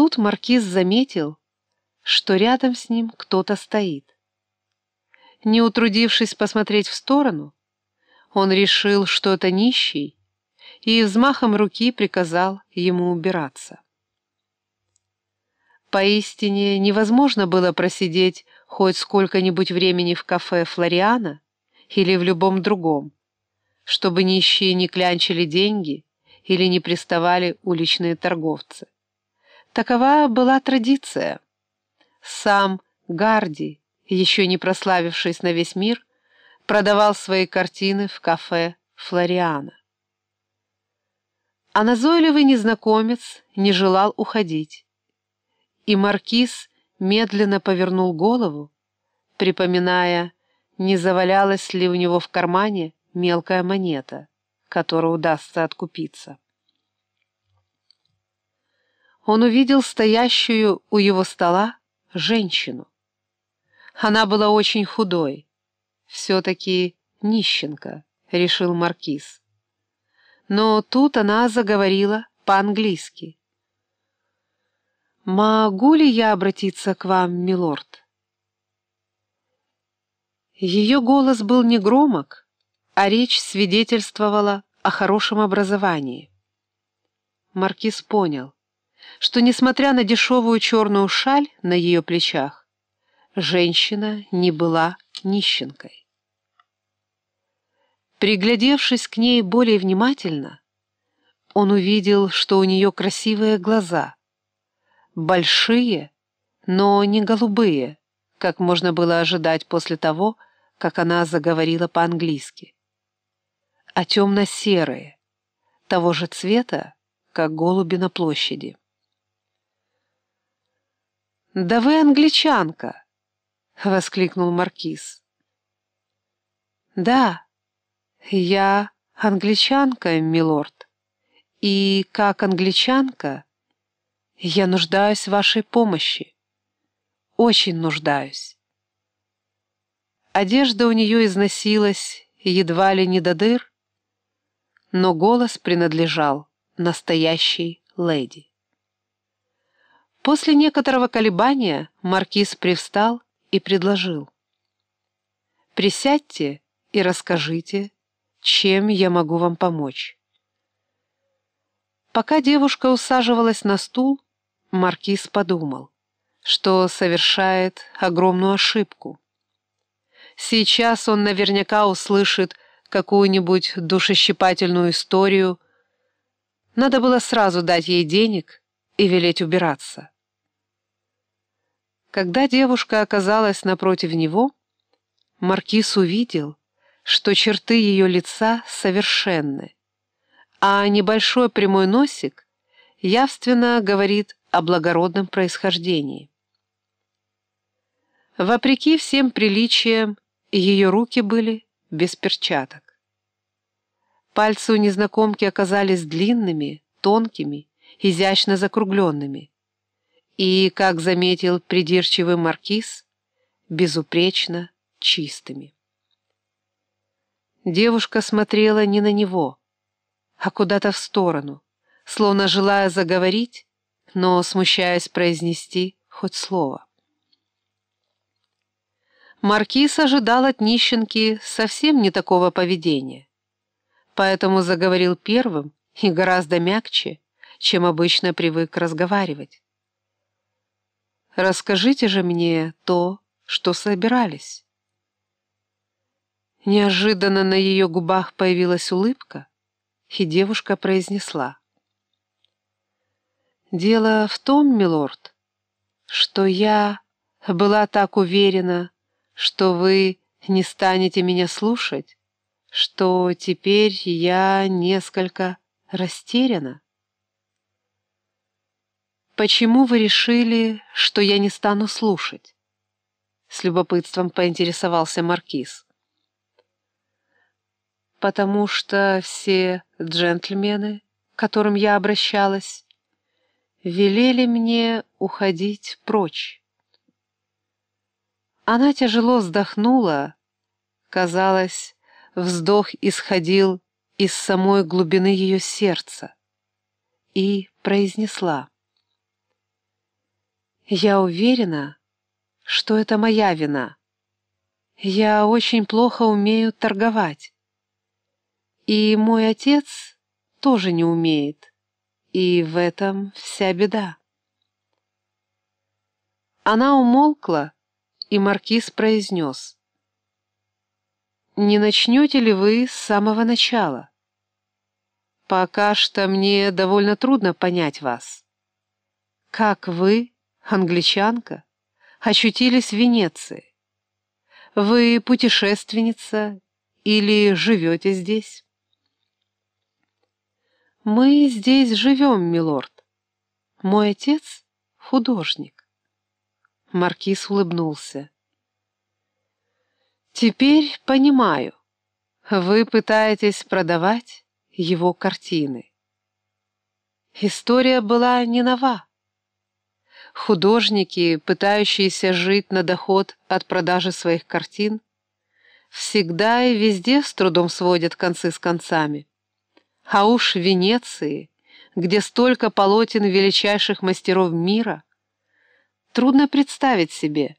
Тут маркиз заметил, что рядом с ним кто-то стоит. Не утрудившись посмотреть в сторону, он решил, что это нищий, и взмахом руки приказал ему убираться. Поистине невозможно было просидеть хоть сколько-нибудь времени в кафе «Флориана» или в любом другом, чтобы нищие не клянчили деньги или не приставали уличные торговцы. Такова была традиция. Сам Гарди, еще не прославившись на весь мир, продавал свои картины в кафе «Флориана». А назойливый незнакомец не желал уходить и маркиз медленно повернул голову, припоминая, не завалялась ли у него в кармане мелкая монета, которой удастся откупиться. Он увидел стоящую у его стола женщину. Она была очень худой, все-таки нищенка, решил маркиз. Но тут она заговорила по-английски. «Могу ли я обратиться к вам, милорд?» Ее голос был не громок, а речь свидетельствовала о хорошем образовании. Маркиз понял, что, несмотря на дешевую черную шаль на ее плечах, женщина не была нищенкой. Приглядевшись к ней более внимательно, он увидел, что у нее красивые глаза — большие, но не голубые, как можно было ожидать после того, как она заговорила по-английски, а темно-серые, того же цвета, как голуби на площади. «Да вы англичанка!» — воскликнул Маркиз. «Да, я англичанка, милорд, и как англичанка...» Я нуждаюсь в вашей помощи. Очень нуждаюсь. Одежда у нее износилась едва ли не до дыр, но голос принадлежал настоящей леди. После некоторого колебания маркиз привстал и предложил. «Присядьте и расскажите, чем я могу вам помочь». Пока девушка усаживалась на стул, Маркиз подумал, что совершает огромную ошибку. Сейчас он наверняка услышит какую-нибудь душещипательную историю. Надо было сразу дать ей денег и велеть убираться. Когда девушка оказалась напротив него, Маркиз увидел, что черты ее лица совершенны, а небольшой прямой носик явственно говорит о благородном происхождении. Вопреки всем приличиям, ее руки были без перчаток. Пальцы у незнакомки оказались длинными, тонкими, изящно закругленными. И, как заметил придирчивый маркиз, безупречно чистыми. Девушка смотрела не на него, а куда-то в сторону, словно желая заговорить, но смущаясь произнести хоть слово. Маркиз ожидал от нищенки совсем не такого поведения, поэтому заговорил первым и гораздо мягче, чем обычно привык разговаривать. «Расскажите же мне то, что собирались». Неожиданно на ее губах появилась улыбка, и девушка произнесла. Дело в том, милорд, что я была так уверена, что вы не станете меня слушать, что теперь я несколько растеряна. «Почему вы решили, что я не стану слушать?» С любопытством поинтересовался Маркиз. «Потому что все джентльмены, к которым я обращалась, велели мне уходить прочь. Она тяжело вздохнула. Казалось, вздох исходил из самой глубины ее сердца и произнесла. Я уверена, что это моя вина. Я очень плохо умею торговать. И мой отец тоже не умеет. И в этом вся беда. Она умолкла, и маркиз произнес. «Не начнете ли вы с самого начала? Пока что мне довольно трудно понять вас. Как вы, англичанка, очутились в Венеции? Вы путешественница или живете здесь?» «Мы здесь живем, милорд. Мой отец — художник». Маркиз улыбнулся. «Теперь понимаю. Вы пытаетесь продавать его картины». История была не нова. Художники, пытающиеся жить на доход от продажи своих картин, всегда и везде с трудом сводят концы с концами. А уж в Венеции, где столько полотен величайших мастеров мира, трудно представить себе,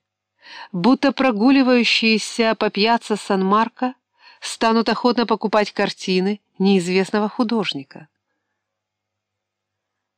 будто прогуливающиеся по пьяцца Сан-Марко станут охотно покупать картины неизвестного художника.